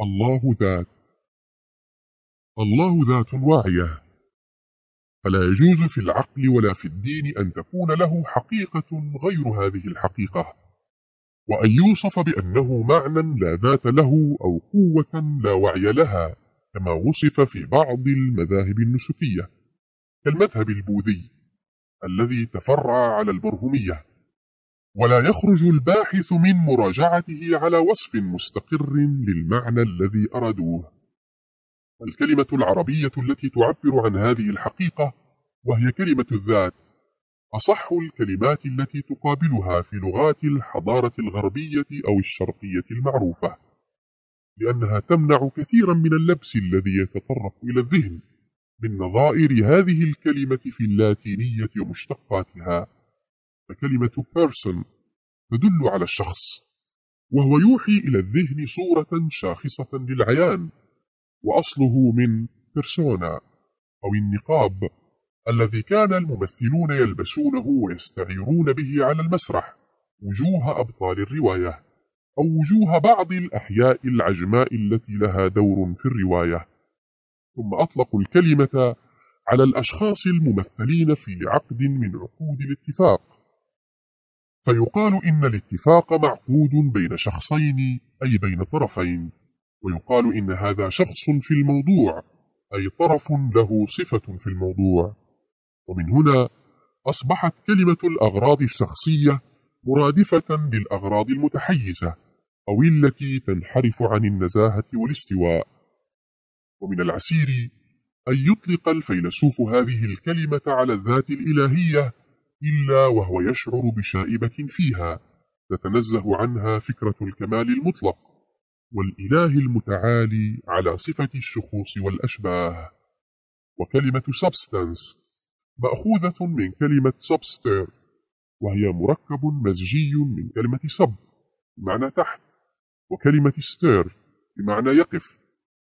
الله ذات الله ذات واعية فلا يجوز في العقل ولا في الدين أن تكون له حقيقة غير هذه الحقيقة. وأن يوصف بأنه معنى لا ذات له أو قوة لا وعي لها كما وصف في بعض المذاهب النسكية كالمذهب البوذي الذي تفرع على البرهمية ولا يخرج الباحث من مراجعته على وصف مستقر للمعنى الذي أرادوه. الكلمة العربية التي تعبر عن هذه الحقيقة وهي كلمة الذات أصح الكلمات التي تقابلها في لغات الحضارة الغربية أو الشرقية المعروفة لأنها تمنع كثيرا من اللبس الذي يتطرق إلى الذهن من نظائر هذه الكلمة في اللاتينية ومشتقاتها فكلمة person تدل على الشخص وهو يوحي إلى الذهن صورة شاخصة للعيان وأصله من بيرسونا أو النقاب الذي كان الممثلون يلبسونه ويستعيرون به على المسرح وجوه أبطال الرواية أو وجوه بعض الأحياء العجماء التي لها دور في الرواية. ثم أطلقوا الكلمة على الأشخاص الممثلين في عقد من عقود الاتفاق. فيقال إن الاتفاق معقود بين شخصين أي بين طرفين. ويقال إن هذا شخص في الموضوع أي طرف له صفة في الموضوع. ومن هنا أصبحت كلمة الأغراض الشخصية مرادفة للأغراض المتحيزة أو التي تنحرف عن النزاهة والاستواء. ومن العسير أن يطلق الفيلسوف هذه الكلمة على الذات الإلهية إلا وهو يشعر بشائبة فيها تتنزه عنها فكرة الكمال المطلق والإله المتعالي على صفة الشخوص والأشباه. وكلمة substance مأخوذة من كلمة subster وهي مركب مزجي من كلمة sub بمعنى تحت وكلمة stir بمعنى يقف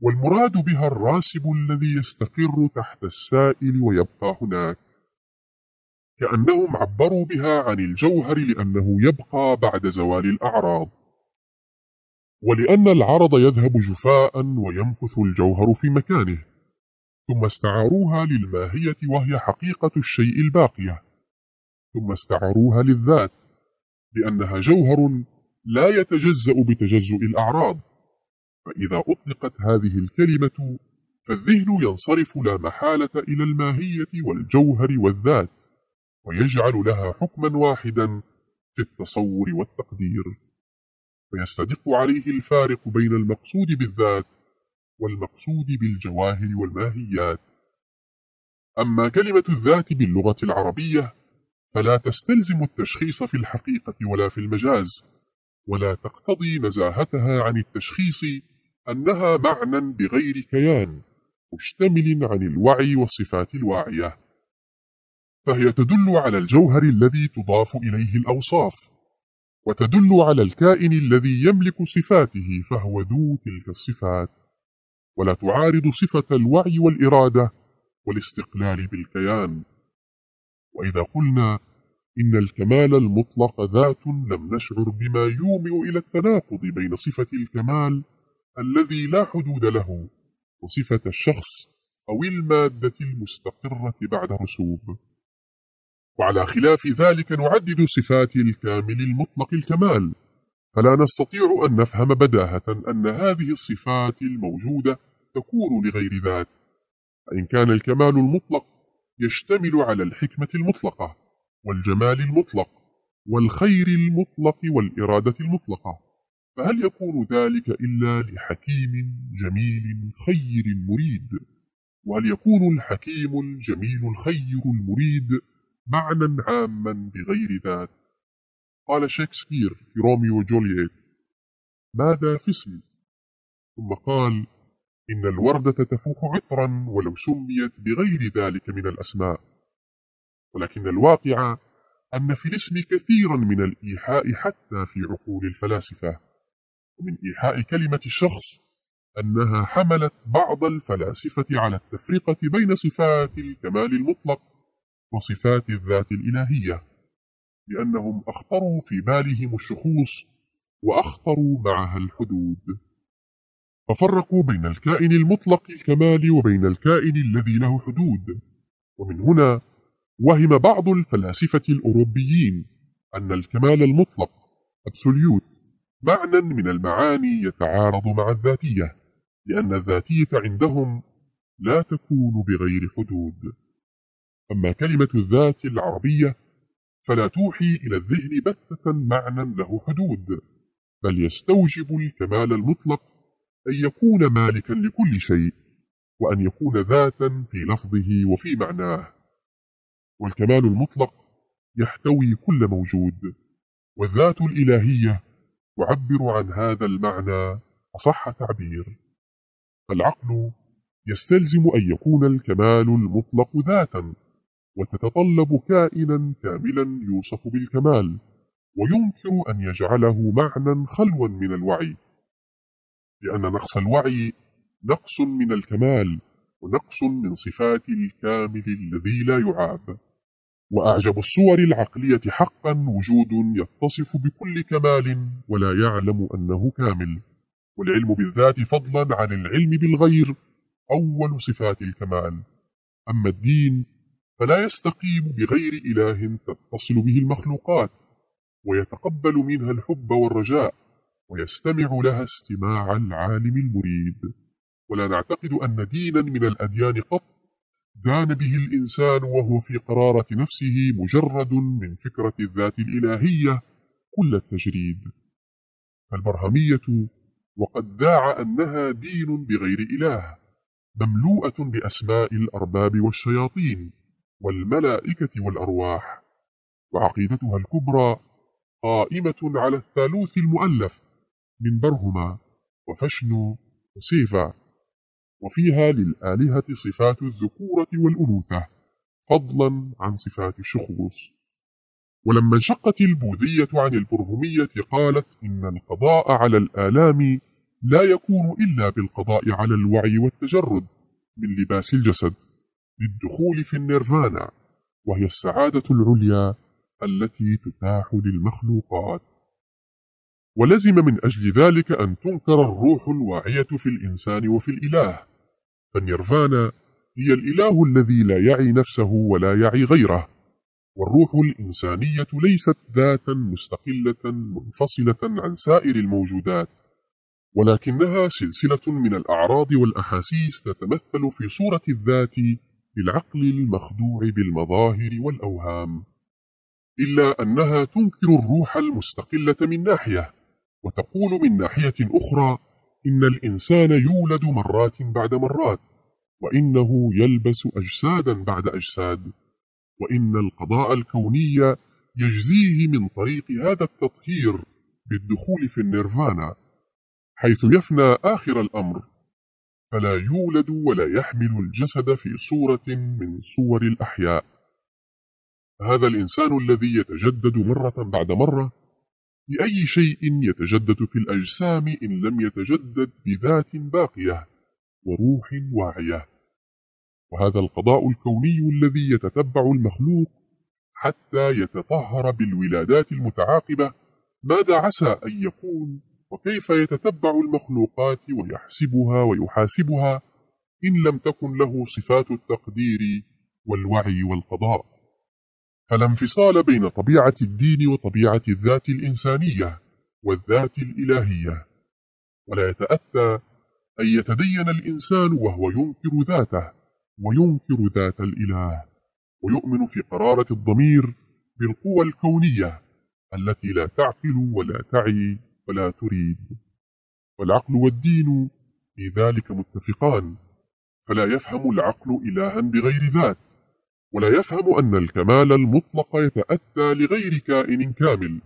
والمراد بها الراسب الذي يستقر تحت السائل ويبقى هناك. كأنهم عبروا بها عن الجوهر لأنه يبقى بعد زوال الأعراض. ولأن العرض يذهب جفاء ويمكث الجوهر في مكانه ثم استعاروها للماهية وهي حقيقة الشيء الباقية. ثم استعاروها للذات لأنها جوهر لا يتجزأ بتجزؤ الأعراض. فإذا أطلقت هذه الكلمة فالذهن ينصرف لا محالة إلى الماهية والجوهر والذات. ويجعل لها حكما واحدا في التصور والتقدير. فيستدق عليه الفارق بين المقصود بالذات والمقصود بالجواهر والماهيات. أما كلمة الذات باللغة العربية فلا تستلزم التشخيص في الحقيقة ولا في المجاز ولا تقتضي نزاهتها عن التشخيص أنها معنى بغير كيان مشتمل عن الوعي والصفات الواعية. فهي تدل على الجوهر الذي تضاف إليه الأوصاف وتدل على الكائن الذي يملك صفاته فهو ذو تلك الصفات. ولا تعارض صفة الوعي والإرادة والاستقلال بالكيان. وإذا قلنا إن الكمال المطلق ذات لم نشعر بما يومئ إلى التناقض بين صفة الكمال الذي لا حدود له وصفة الشخص أو المادة المستقرة بعد رسوب. وعلى خلاف ذلك نعدد صفات الكامل المطلق الكمال. فلا نستطيع أن نفهم بداهة أن هذه الصفات الموجودة تكون لغير ذات. فإن كان الكمال المطلق يشتمل على الحكمة المطلقة والجمال المطلق والخير المطلق والإرادة المطلقة فهل يكون ذلك إلا لحكيم جميل خير مريد وهل يكون الحكيم الجميل الخير المريد معنى عاما بغير ذات. قال شكسبير في روميو وجولييت ماذا في اسم ثم قال إن الوردة تفوح عطرا ولو سميت بغير ذلك من الأسماء. ولكن الواقع أن في الاسم كثيرا من الإيحاء حتى في عقول الفلاسفة. ومن إيحاء كلمة الشخص أنها حملت بعض الفلاسفة على التفرقة بين صفات الكمال المطلق وصفات الذات الإلهية لأنهم أخطروا في بالهم الشخوص وأخطروا معها الحدود. ففرقوا بين الكائن المطلق الكمال وبين الكائن الذي له حدود. ومن هنا وهم بعض الفلاسفة الأوروبيين أن الكمال المطلق أبسوليوت معنى من المعاني يتعارض مع الذاتية لأن الذاتية عندهم لا تكون بغير حدود. أما كلمة الذات العربية فلا توحي إلى الذهن بتة معنى له حدود بل يستوجب الكمال المطلق أن يكون مالكا لكل شيء وأن يكون ذاتا في لفظه وفي معناه. والكمال المطلق يحتوي كل موجود والذات الإلهية تعبر عن هذا المعنى أصح تعبير. العقل يستلزم أن يكون الكمال المطلق ذاتا. وتتطلب كائنا كاملا يوصف بالكمال وينكر أن يجعله معنى خلوا من الوعي. لأن نقص الوعي نقص من الكمال ونقص من صفات الكامل الذي لا يعاب. وأعجب الصور العقلية حقا وجود يتصف بكل كمال ولا يعلم أنه كامل. والعلم بالذات فضلا عن العلم بالغير أول صفات الكمال. أما الدين فلا يستقيم بغير إله تتصل به المخلوقات ويتقبل منها الحب والرجاء ويستمع لها استماع العالم المريد. ولا نعتقد أن دينا من الأديان قط دان به الإنسان وهو في قرارة نفسه مجرد من فكرة الذات الإلهية كل التجريد. فالبرهمية وقد ذاع أنها دين بغير إله مملوءة بأسماء الأرباب والشياطين. والملائكة والأرواح. وعقيدتها الكبرى قائمة على الثالوث المؤلف من برهما وفشنو وسيفا. وفيها للآلهة صفات الذكورة والأنوثة فضلا عن صفات الشخوص ولما انشقت البوذية عن البرهمية قالت إن القضاء على الآلام لا يكون إلا بالقضاء على الوعي والتجرد من لباس الجسد. للدخول في النيرفانا وهي السعادة العليا التي تتاح للمخلوقات. ولزم من أجل ذلك أن تنكر الروح الواعية في الإنسان وفي الإله. فالنيرفانا هي الإله الذي لا يعي نفسه ولا يعي غيره والروح الإنسانية ليست ذاتا مستقلة منفصلة عن سائر الموجودات ولكنها سلسلة من الأعراض والأحاسيس تتمثل في صورة الذات بالعقل المخدوع بالمظاهر والأوهام إلا أنها تنكر الروح المستقلة من ناحية وتقول من ناحية أخرى إن الإنسان يولد مرات بعد مرات وإنه يلبس أجسادا بعد أجساد وإن القضاء الكوني يجزيه من طريق هذا التطهير بالدخول في النيرفانا حيث يفنى آخر الأمر فلا يولد ولا يحمل الجسد في صورة من صور الأحياء. هذا الإنسان الذي يتجدد مرة بعد مرة بأي شيء يتجدد في الأجسام إن لم يتجدد بذات باقية وروح واعية. وهذا القضاء الكوني الذي يتتبع المخلوق حتى يتطهر بالولادات المتعاقبة ماذا عسى أن يكون وكيف يتتبع المخلوقات ويحسبها ويحاسبها إن لم تكن له صفات التقدير والوعي والقضاء؟ فلا انفصال بين طبيعة الدين وطبيعة الذات الإنسانية والذات الإلهية. ولا يتأتى أن يتدين الإنسان وهو ينكر ذاته وينكر ذات الإله ويؤمن في قرارة الضمير بالقوى الكونية التي لا تعقل ولا تعي ولا تريد. والعقل والدين في ذلك متفقان. فلا يفهم العقل إلها بغير ذات ولا يفهم أن الكمال المطلق يتأتى لغير كائن كامل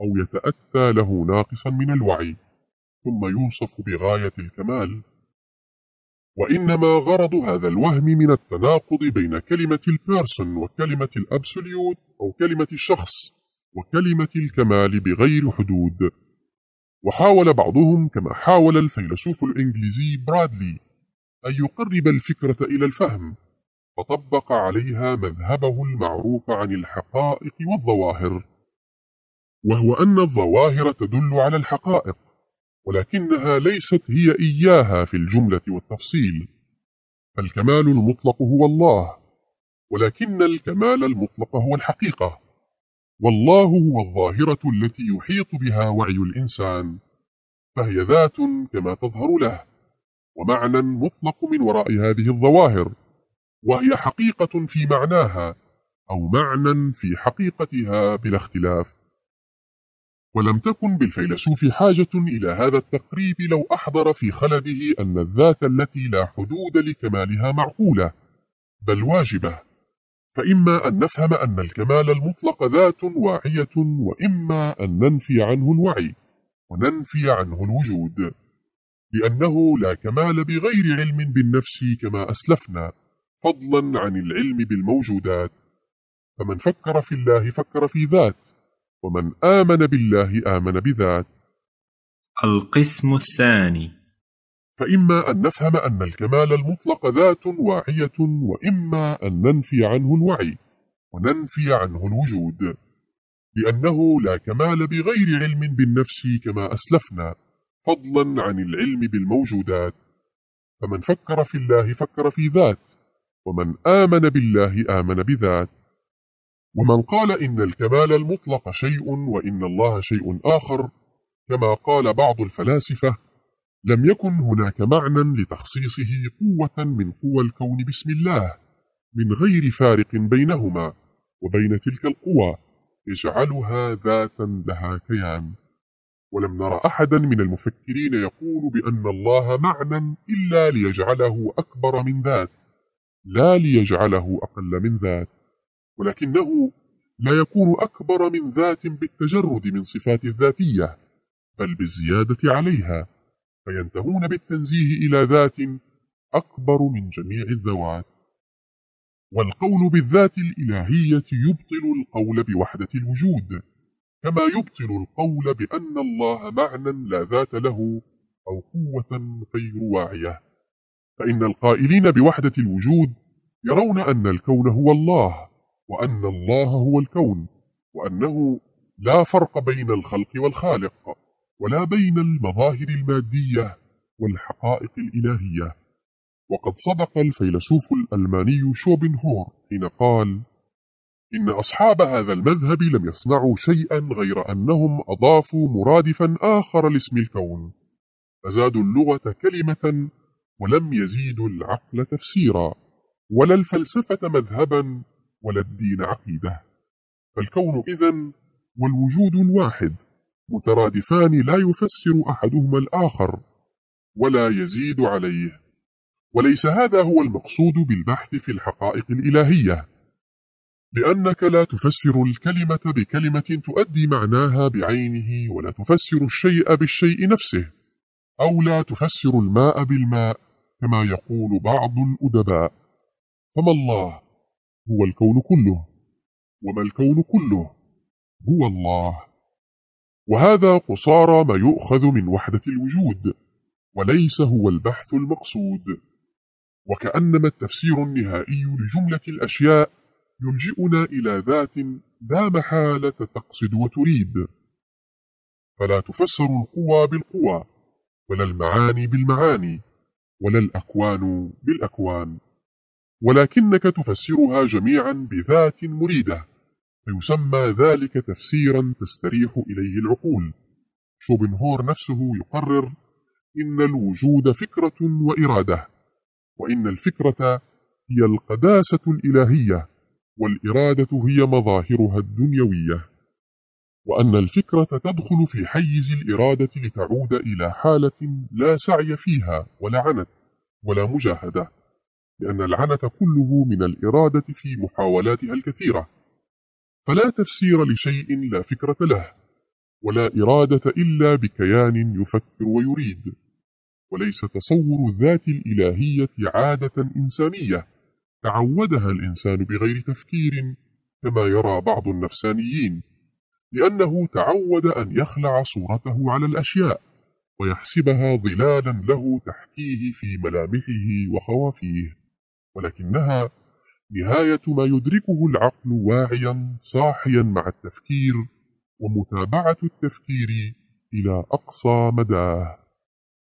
أو يتأتى له ناقصا من الوعي ثم يوصف بغاية الكمال. وإنما غرض هذا الوهم من التناقض بين كلمة ال person وكلمة ال absolute أو كلمة الشخص وكلمة الكمال بغير حدود. وحاول بعضهم كما حاول الفيلسوف الإنجليزي برادلي أن يقرب الفكرة إلى الفهم فطبق عليها مذهبه المعروف عن الحقائق والظواهر. وهو أن الظواهر تدل على الحقائق ولكنها ليست هي إياها في الجملة والتفصيل. فالكمال المطلق هو الله ولكن الكمال المطلق هو الحقيقة. والله هو الظاهرة التي يحيط بها وعي الإنسان فهي ذات كما تظهر له ومعنى مطلق من وراء هذه الظواهر وهي حقيقة في معناها أو معنى في حقيقتها بلا اختلاف. ولم تكن بالفيلسوف حاجة إلى هذا التقريب لو أحضر في خلده أن الذات التي لا حدود لكمالها معقولة بل واجبة. فإما أن نفهم أن الكمال المطلق ذات واعية وإما أن ننفي عنه الوعي وننفي عنه الوجود لأنه لا كمال بغير علم بالنفس كما أسلفنا فضلا عن العلم بالموجودات. فمن فكر في الله فكر في ذات ومن آمن بالله آمن بذات. القسم الثاني. فإما أن نفهم أن الكمال المطلق ذات واعية وإما أن ننفي عنه الوعي وننفي عنه الوجود لأنه لا كمال بغير علم بالنفس كما أسلفنا فضلا عن العلم بالموجودات. فمن فكر في الله فكر في ذات ومن آمن بالله آمن بذات. ومن قال إن الكمال المطلق شيء وإن الله شيء آخر كما قال بعض الفلاسفة لم يكن هناك معنى لتخصيصه قوة من قوى الكون باسم الله من غير فارق بينهما وبين تلك القوى يجعلها ذاتا لها كيان. ولم نر أحدا من المفكرين يقول بأن الله معنى إلا ليجعله أكبر من ذات لا ليجعله أقل من ذات ولكنه لا يكون أكبر من ذات بالتجرد من صفات الذاتية بل بالزيادة عليها. فينتهون بالتنزيه إلى ذات أكبر من جميع الذوات. والقول بالذات الإلهية يبطل القول بوحدة الوجود كما يبطل القول بأن الله معنى لا ذات له أو قوة غير واعية. فإن القائلين بوحدة الوجود يرون أن الكون هو الله وأن الله هو الكون وأنه لا فرق بين الخلق والخالق. ولا بين المظاهر المادية والحقائق الإلهية. وقد صدق الفيلسوف الألماني شوبنهور حين قال إن أصحاب هذا المذهب لم يصنعوا شيئا غير أنهم أضافوا مرادفا آخر لاسم الكون. فزادوا اللغة كلمة ولم يزيدوا العقل تفسيرا ولا الفلسفة مذهبا ولا الدين عقيدة. فالكون إذن والوجود الواحد مترادفان لا يفسر أحدهما الآخر ولا يزيد عليه. وليس هذا هو المقصود بالبحث في الحقائق الإلهية. لأنك لا تفسر الكلمة بكلمة تؤدي معناها بعينه ولا تفسر الشيء بالشيء نفسه أو لا تفسر الماء بالماء كما يقول بعض الأدباء. فما الله؟ هو الكون كله. وما الكون كله؟ هو الله. وهذا قصارى ما يؤخذ من وحدة الوجود وليس هو البحث المقصود. وكأنما التفسير النهائي لجملة الأشياء يلجئنا إلى ذات لا محالة تقصد وتريد. فلا تفسر القوى بالقوى ولا المعاني بالمعاني ولا الأكوان بالأكوان ولكنك تفسرها جميعا بذات مريدة. فيسمى ذلك تفسيرا تستريح إليه العقول. شوبنهور نفسه يقرر إن الوجود فكرة وإرادة وإن الفكرة هي القداسة الإلهية والإرادة هي مظاهرها الدنيوية وأن الفكرة تدخل في حيز الإرادة لتعود إلى حالة لا سعي فيها ولا عنت ولا مجاهدة لأن العنت كله من الإرادة في محاولاتها الكثيرة. فلا تفسير لشيء لا فكرة له ولا إرادة إلا بكيان يفكر ويريد وليس تصور الذات الإلهية عادة إنسانية تعودها الإنسان بغير تفكير كما يرى بعض النفسانيين لأنه تعود أن يخلع صورته على الأشياء ويحسبها ظلالا له تحكيه في ملامحه وخوافيه ولكنها نهاية ما يدركه العقل واعيا صاحيا مع التفكير ومتابعة التفكير إلى أقصى مداه.